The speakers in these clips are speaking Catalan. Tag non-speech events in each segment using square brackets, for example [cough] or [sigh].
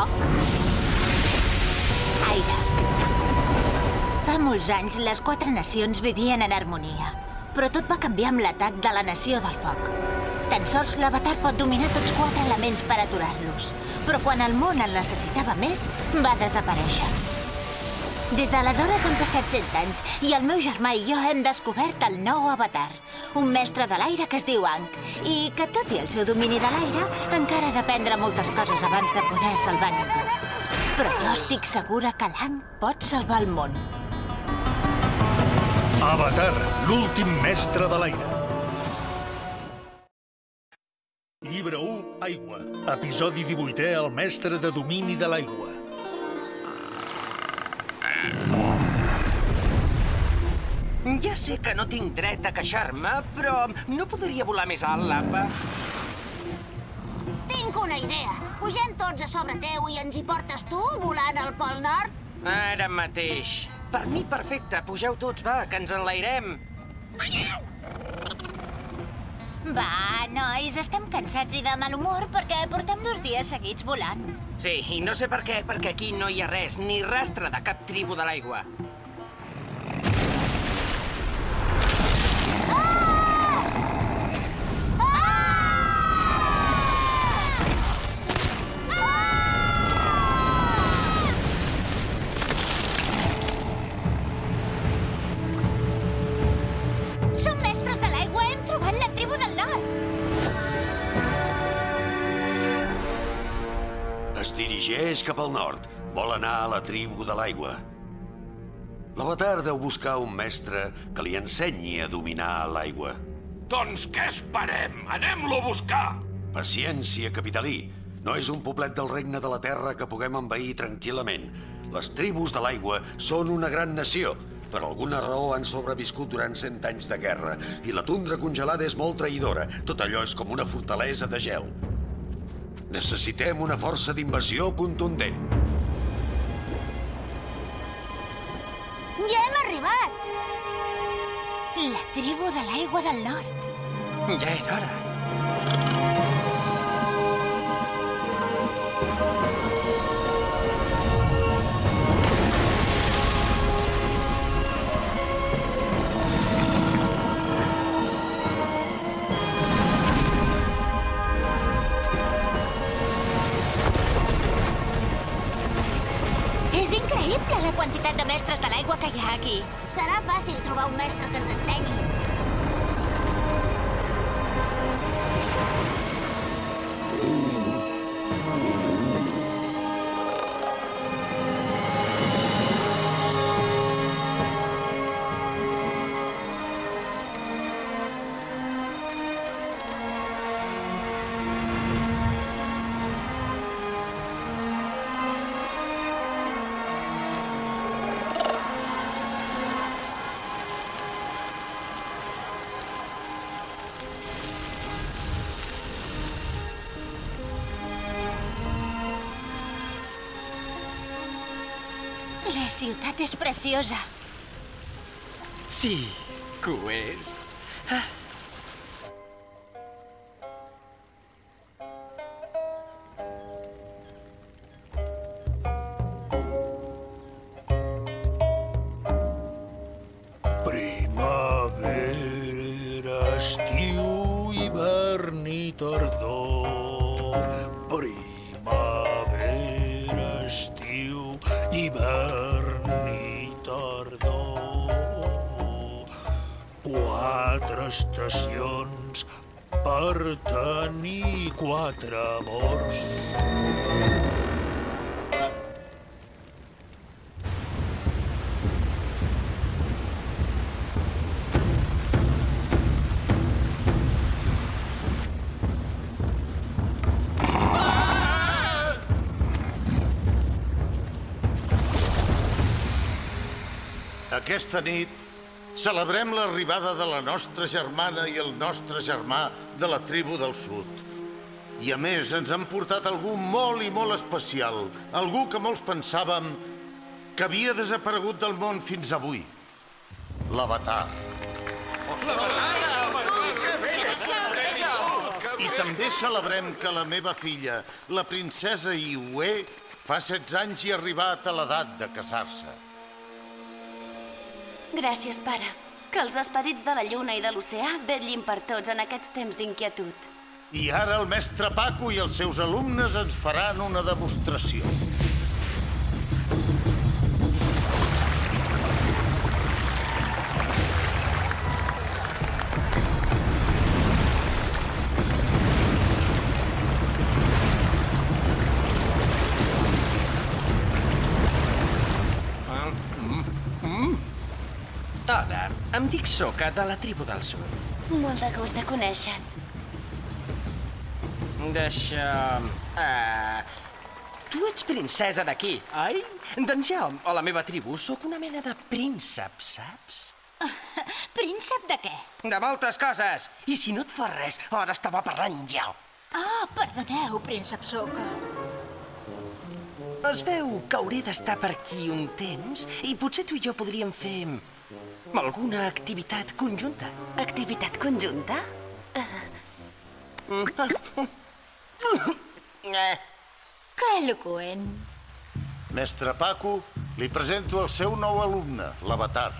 foc. Aire. Fa molts anys, les quatre nacions vivien en harmonia. Però tot va canviar amb l'atac de la nació del foc. Tan sols l'avatar pot dominar tots quatre elements per aturar-los. Però quan el món en necessitava més, va desaparèixer. Des d'aleshores han passat 100 anys i el meu germà i jo hem descobert el nou avatar, un mestre de l'aire que es diu Ankh, i que, tot i el seu domini de l'aire, encara ha d'aprendre moltes coses abans de poder salvar ningú. Però jo estic segura que l'Ankh pot salvar el món. Avatar, l'últim mestre de l'aire. Llibre 1, Aigua. Episodi 18è, el mestre de domini de l'aigua. Ja sé que no tinc dret a queixar-me, però no podria volar més alt, l'apa? Tinc una idea. Pugem tots a sobre teu i ens hi portes tu, volant al Pol Nord? Ara mateix. Per mi, perfecte. Pugeu tots, va, que ens enlairem. Va, nois, estem cansats i de mal humor perquè portem dos dies seguits volant. Sí, i no sé per què, perquè aquí no hi ha res, ni rastre de cap tribu de l'aigua. Cap al nord. Vol anar a la tribu de l'aigua. L'avatar deu buscar un mestre que li ensenyi a dominar l'aigua. Doncs què esperem? Anem-lo a buscar! Paciència, capitalí. No és un poblet del regne de la terra que puguem envair tranquil·lament. Les tribus de l'aigua són una gran nació. Per alguna raó han sobreviscut durant cent anys de guerra i la tundra congelada és molt traïdora. Tot allò és com una fortalesa de gel. Necessitem una força d'invasió contundent. Ja hem arribat. La tribu de l'aigua del nord. Ja era hora. Mestres de l'aigua que hi ha aquí. Serà fàcil trobar un mestre que ens ensenyi. Ciutat és preciosa. Sí, que ho Aquesta nit celebrem l'arribada de la nostra germana i el nostre germà de la tribu del sud. I a més ens han portat algú molt i molt especial, algú que molts pensàvem que havia desaparegut del món fins avui. L'Avatar. I també celebrem que la meva filla, la princesa Iue, Fa 16 anys i ha arribat a l'edat de casar-se. Gràcies, pare. Que els esperits de la lluna i de l'oceà vetllin per tots en aquests temps d'inquietud. I ara el mestre Paco i els seus alumnes ens faran una demostració. Em dic Soca, de la tribu del sud. Molt de gust de conèixer-te. Deixa... Uh, tu ets princesa d'aquí, oi? Doncs jo, o la meva tribu, sóc una mena de príncep, saps? [laughs] Príncep de què? De moltes coses. I si no et fa res, ara estava parlant jo. Ah, perdoneu, príncep Soca. Es veu que hauré d'estar per aquí un temps i potser tu i jo podríem fer alguna activitat conjunta. Activitat conjunta? Eh, Que eloqüent. Mestre Paco, li presento el seu nou alumne, l'Avatar.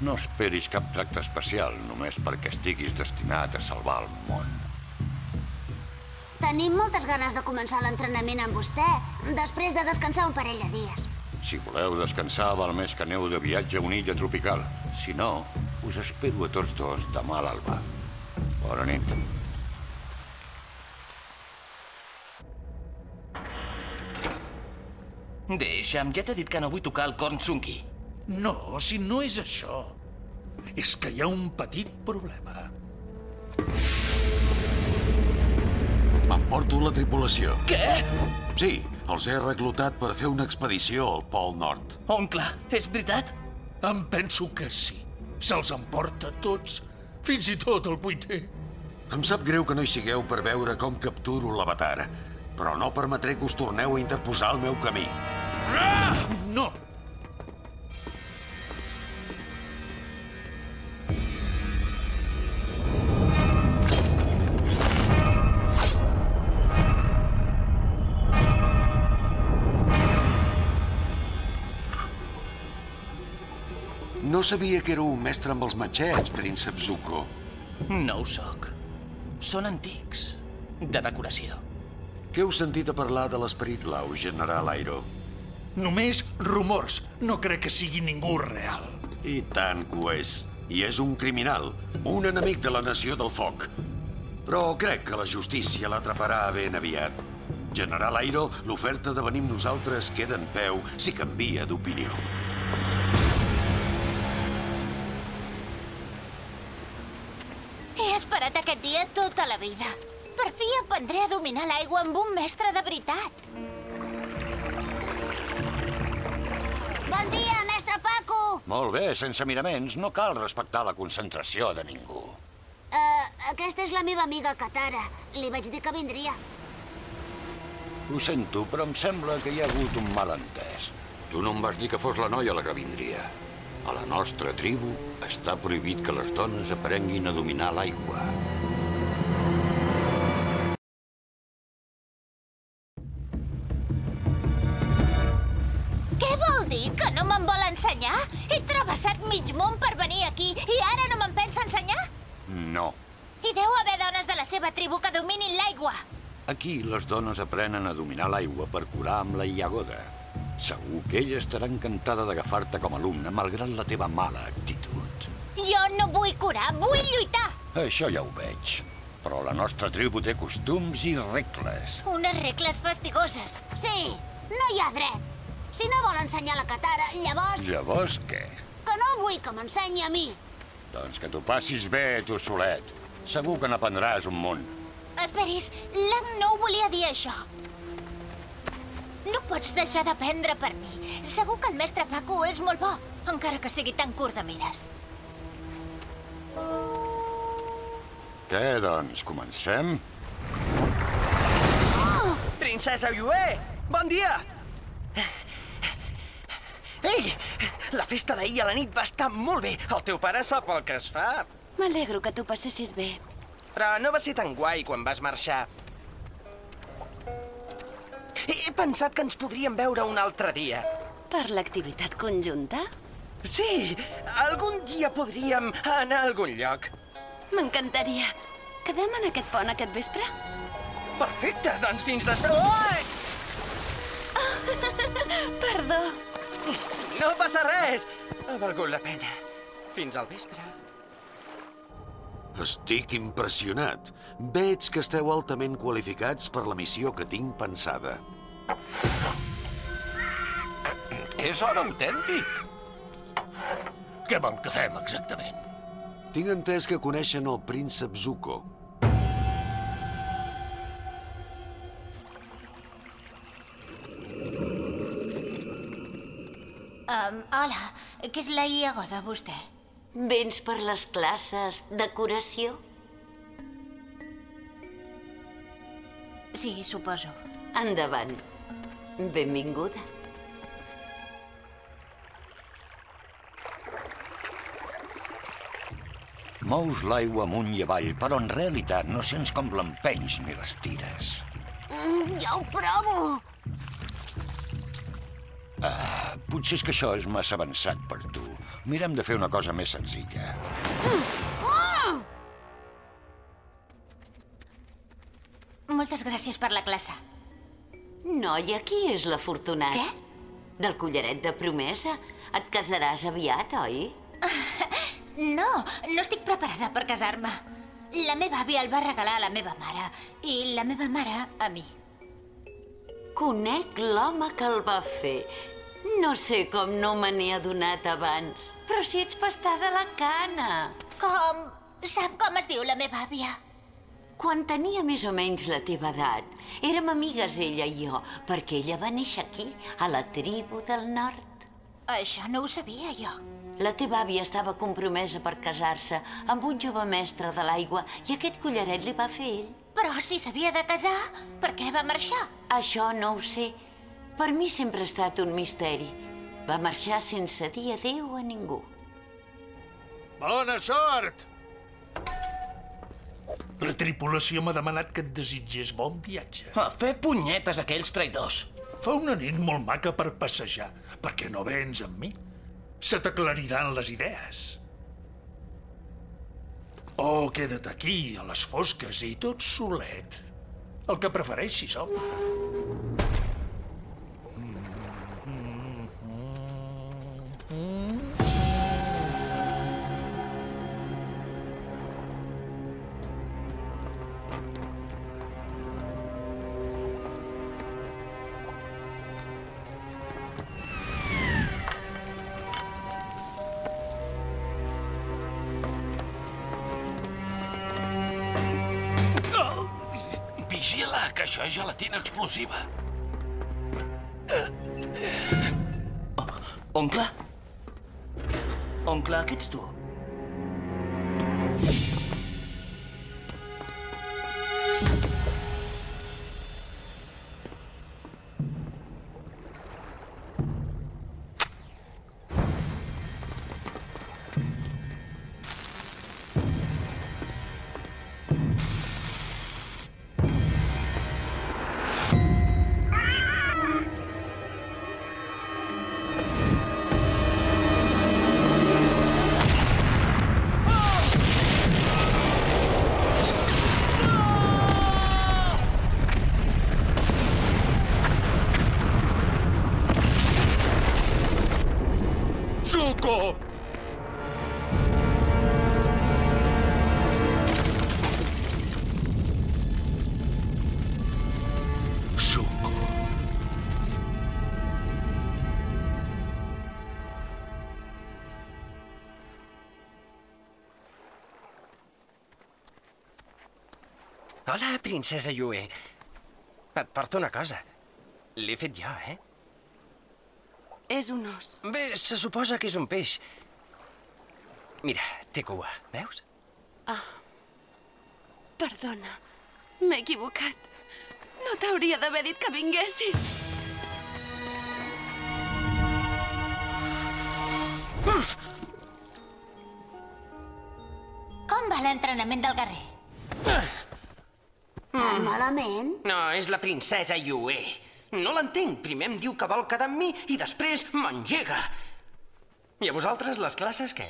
No esperis cap tracte especial només perquè estiguis destinat a salvar el món. Tenim moltes ganes de començar l'entrenament amb vostè, després de descansar un parell de dies. Si voleu descansar, val més que aneu de viatge a una illa tropical. Si no, us espero a tots dos demà a l'alba. Bona nit. Deixa'm, ja t'he dit que no vull tocar el corn sunky. No, si no és això. És que hi ha un petit problema. M'emporto la tripulació. Què? Sí, els he reclutat per fer una expedició al Pol Nord. Oncle, és veritat? Em penso que sí. Se'ls emporta tots, fins i tot el vuitè. Em sap greu que no hi sigueu per veure com capturo l'avatar, però no permetré que us torneu a interposar al meu camí. No! No sabia que éreu un mestre amb els matxets, príncep Zuko. No ho sóc. Són antics. De decoració. Què heu sentit a parlar de l'esperit blau, general Airo? Només rumors. No crec que sigui ningú real. I tant que ho és. I és un criminal, un enemic de la Nació del Foc. Però crec que la justícia l'atraparà ben aviat. General Airo, l'oferta de venir amb nosaltres queda en peu si canvia d'opinió. Esperat aquest dia tota la vida. Per fi aprendré a dominar l'aigua amb un mestre de veritat. Bon dia, mestre Paco! Molt bé, sense miraments, no cal respectar la concentració de ningú. Uh, aquesta és la meva amiga Katara. Li vaig dir que vindria. Ho sento, però em sembla que hi ha hagut un malentès. Tu no em vas dir que fos la noia la que vindria. A la nostra tribu està prohibit que les dones aprenguin a dominar l'aigua. Mig món per venir aquí i ara no me'n pensa ensenyar? No. Hi deu haver dones de la seva tribu que dominin l'aigua. Aquí les dones aprenen a dominar l'aigua per curar amb la iagoda. Segur que ella estarà encantada d'agafar-te com a alumne, malgrat la teva mala actitud. Jo no vull curar, vull lluitar. Això ja ho veig. Però la nostra tribu té costums i regles. Unes regles fastigoses. Sí, no hi ha dret. Si no vol ensenyar la Katara, llavors Llavors què? Que no vull que m'ensenyi a mi. Doncs que t'ho passis bé, tu solet. Segur que n'aprendràs un munt. Esperis, l'Ang no ho volia dir això. No pots deixar d'aprendre per mi. Segur que el mestre Paco és molt bo, encara que sigui tan curt de mires. Què, doncs, comencem? Princesa Yue, bon dia! Ei, la festa d'ahir a la nit va estar molt bé. El teu pare sap el que es fa. M'alegro que tu passessis bé. Però no va ser tan guai quan vas marxar. Eh, pensat que ens podríem veure un altre dia. Per l'activitat conjunta? Sí, algun dia podríem anar a algun lloc. M'encantaria. Quedem en aquest pont aquest vespre? Perfecte, doncs fins després... Ui! [laughs] Perdó. No passa res. Ha valgut la pena. Fins al vespre. Estic impressionat. Veig que esteu altament qualificats per la missió que tinc pensada. És hora autèntic. Què vol que fem, exactament? Tinc entès que coneixen el príncep Zuko. Hola, què és la iagoda, vostè? Vens per les classes de curació? Sí, suposo. Endavant. Benvinguda. Mous l'aigua amunt i avall, però en realitat no sents com l'empenys ni les tires. Mm, ja ho provo. Potser és que això és massa avançat per tu. Mirem de fer una cosa més senzilla. Moltes gràcies per la classe. Noia, qui és l'afortunat? Què? Del collaret de promesa. Et casaràs aviat, oi? [laughs] No, no estic preparada per casar-me. La meva àvia el va regalar a la meva mare i la meva mare a mi. Conec l'home que el va fer. No sé com no me n'he adonat abans, però si ets pastada la cana. Com? Sap com es diu la meva àvia? Quan tenia més o menys la teva edat, érem amigues ella i jo, perquè ella va néixer aquí, a la tribu del nord. Això no ho sabia jo. La teva àvia estava compromesa per casar-se amb un jove mestre de l'aigua i aquest collaret li va fer ell. Però si s'havia de casar, per què va marxar? Això no ho sé. Per mi sempre ha estat un misteri. Va marxar sense dir adéu a ningú. Bona sort! La tripulació m'ha demanat que et desitgés bon viatge. A fer punyetes aquells traïdors. Fa una nit molt maca per passejar. Per què no vens amb mi? Se t'aclariran les idees. O queda't aquí, a les fosques, i tot solet. El que prefereixis, home. Explosiva. Oncle? Oncle, què ets tu? Hola, princesa Yue. Et porto una cosa. L'he fet jo, eh? És un os. Bé, se suposa que és un peix. Mira, té cua, veus? Perdona, m'he equivocat. No t'hauria d'haver dit que vinguessis. Com va l'entrenament del guerrer? Tan malament? No, és la princesa Yue. No l'entenc. Primer em diu que vol quedar amb mi i després m'engega. I a vosaltres, les classes, què?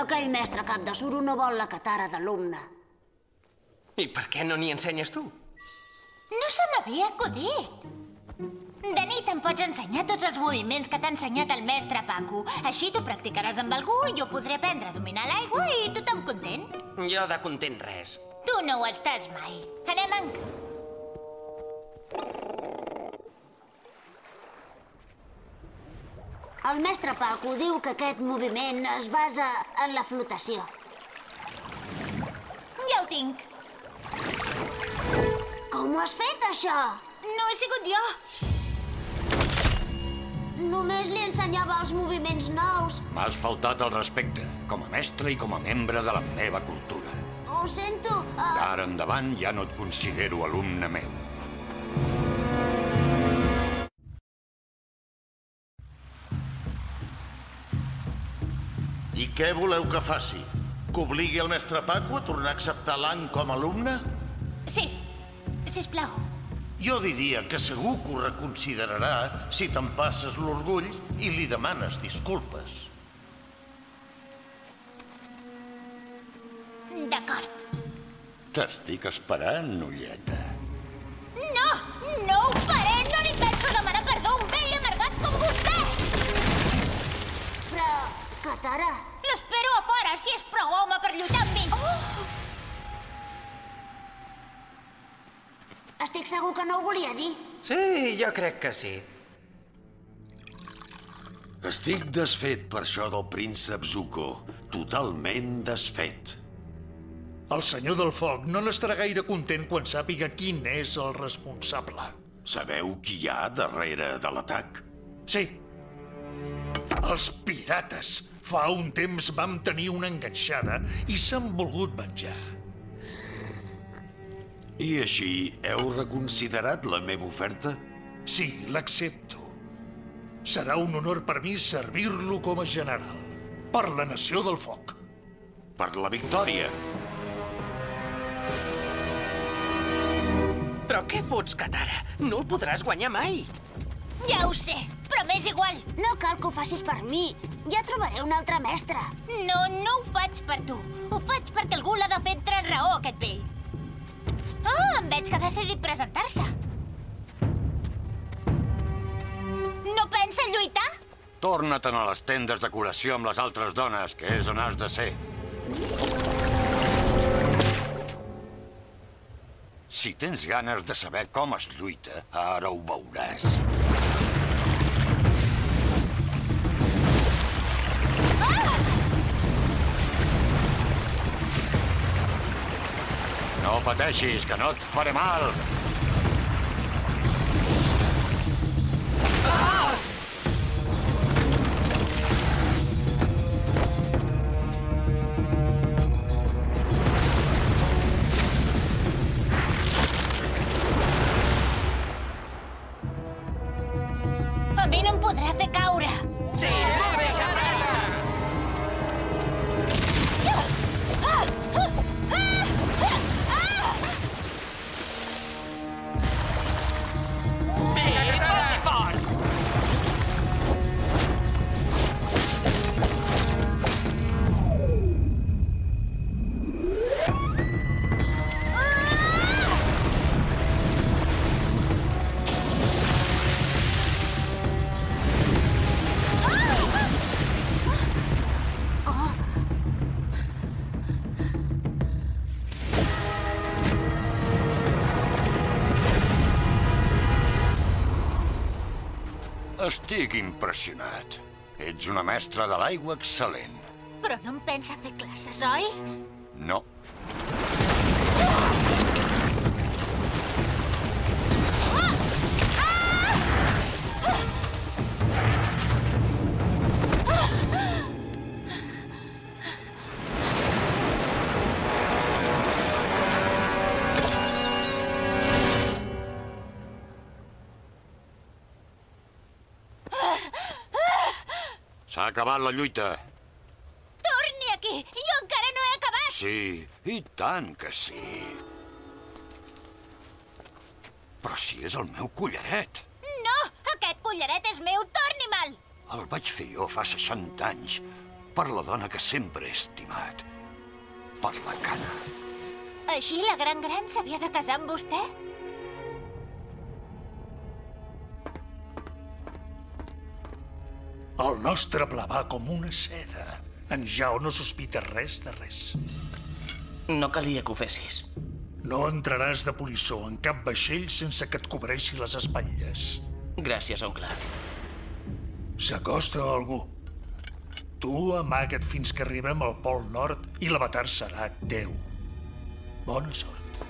Aquell mestre cap de suro no vol la catara d'alumne. I per què no n'hi ensenyes tu? No se m'havia acudit. De nit em pots ensenyar tots els moviments que t'ha ensenyat el mestre Paco. Així tu practicaràs amb algú i jo podré aprendre a dominar l'aigua i tothom content. Jo de content res. Tu no ho estàs mai. Anem, Anc. El mestre Paco diu que aquest moviment es basa en la flotació. Ja ho tinc. Com ho has fet, això? No he sigut jo. Només li ensenyava els moviments nous. M'has faltat el respecte, com a mestre i com a membre de la meva cultura. Ho sento. Uh... D'ara endavant ja no et considero alumne meu. I què voleu que faci? Que obligui el mestre Paco a tornar a acceptar l'any com a alumne? Sí, sisplau. Jo diria que segur que ho reconsiderarà si te'n passes l'orgull i li demanes disculpes. D'acord. T'estic esperant, noieta. No, no ho faré! No li penso demanar perdó a un vell amargat com vostè! Però, Katara... segur que no ho volia dir. Sí, jo crec que sí. Estic desfet per això del príncep Zuko. Totalment desfet. El senyor del foc no n'estarà gaire content quan sàpiga quin és el responsable. Sabeu qui hi ha darrere de l'atac? Sí. Els pirates. Fa un temps vam tenir una enganxada i s'han volgut venjar. I així heu reconsiderat la meva oferta? Sí, l'accepto. Serà un honor per mi servir-lo com a general. Per la nació del foc. Per la victòria. Però què fots, Katara? No el podràs guanyar mai. Ja ho sé, però m'és igual. No cal que ho facis per mi. Ja trobaré un altre mestre. No, no ho faig per tu. Ho faig perquè algú l'ha de fer entrar en raó, aquest vell. Oh, em veig que ha decidit presentar-se. No pensa lluitar? Torna-te'n a les tendes de curació amb les altres dones, que és on has de ser. Si tens ganes de saber com es lluita, ara ho veuràs. Pateixis, que no et faré mal. Estic impressionat. Ets una mestra de l'aigua excel·lent. Però no em pensa fer classes, oi? No. Acabat la lluita. Torni aquí! Jo encara no he acabat! Sí, i tant que sí. Però si és el meu collaret. No! Aquest collaret és meu, torni'me'l! El vaig fer jo fa 60 anys per la dona que sempre he estimat. Per la cana. Així la gran gran s'havia de casar amb vostè? El nostre pla va com una seda. En Jao no sospita res de res. No calia que ho fessis. No entraràs de polissó en cap vaixell sense que et cobreixi les espatlles. Gràcies, oncle. S'acosta algú. Tu amaga't fins que arribem al Pol Nord i l'avatar serà teu. Bona sort.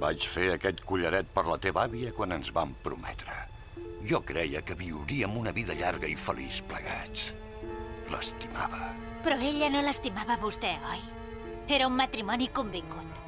Vaig fer aquest collaret per la teva àvia quan ens vam prometre. Jo creia que viuríem una vida llarga i feliç plegats. L'estimava. Però ella no l'estimava vostè, oi? Era un matrimoni convingut.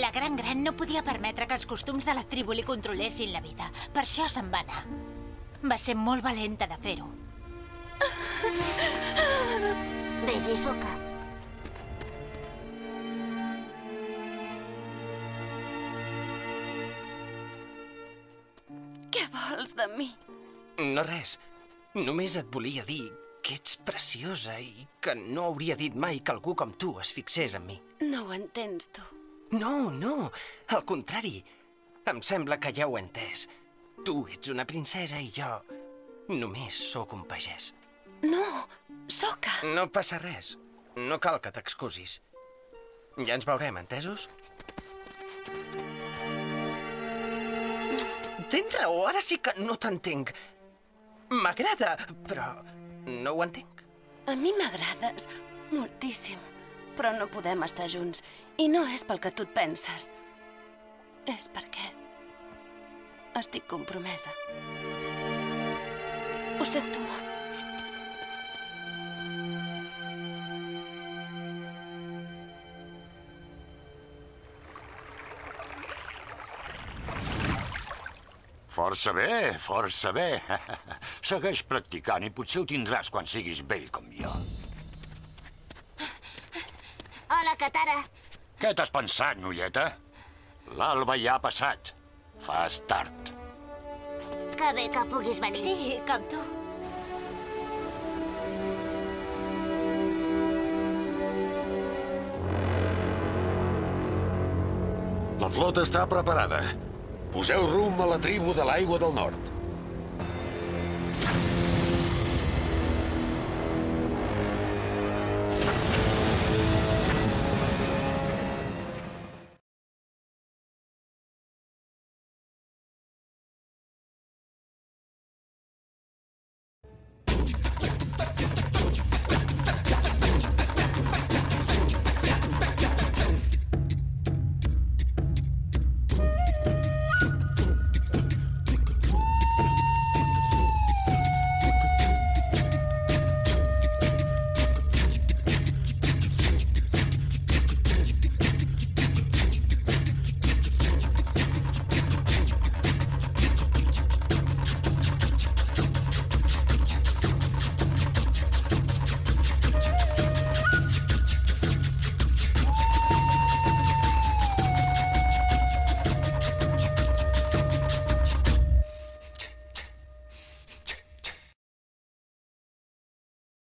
La gran gran no podia permetre que els costums de la tribu li controlessin la vida. Per això se'n va anar. Va ser molt valenta de fer-ho. Vés-hi, Soca. Mi? No res. Només et volia dir que ets preciosa i que no hauria dit mai que algú com tu es fixés en mi. No ho entens, tu. No, no. Al contrari. Em sembla que ja ho he entès. Tu ets una princesa i jo només sóc un pagès. No, Soca. No passa res. No cal que t'excusis. Ja ens veurem, entesos? Tens raó, ara sí que no t'entenc. M'agrada, però no ho entenc. A mi m'agrades moltíssim, però no podem estar junts. I no és pel que tu et penses. És perquè estic compromesa. Ho sento molt. Força bé, força bé. [laughs] Segueix practicant i potser ho tindràs quan siguis vell com jo. Hola, Katara. Què t'has pensat, noieta? L'alba ja ha passat. Fas tard. Que bé que puguis venir. Sí, com tu. La flota està preparada. Poseu rumb a la tribu de l'aigua del nord.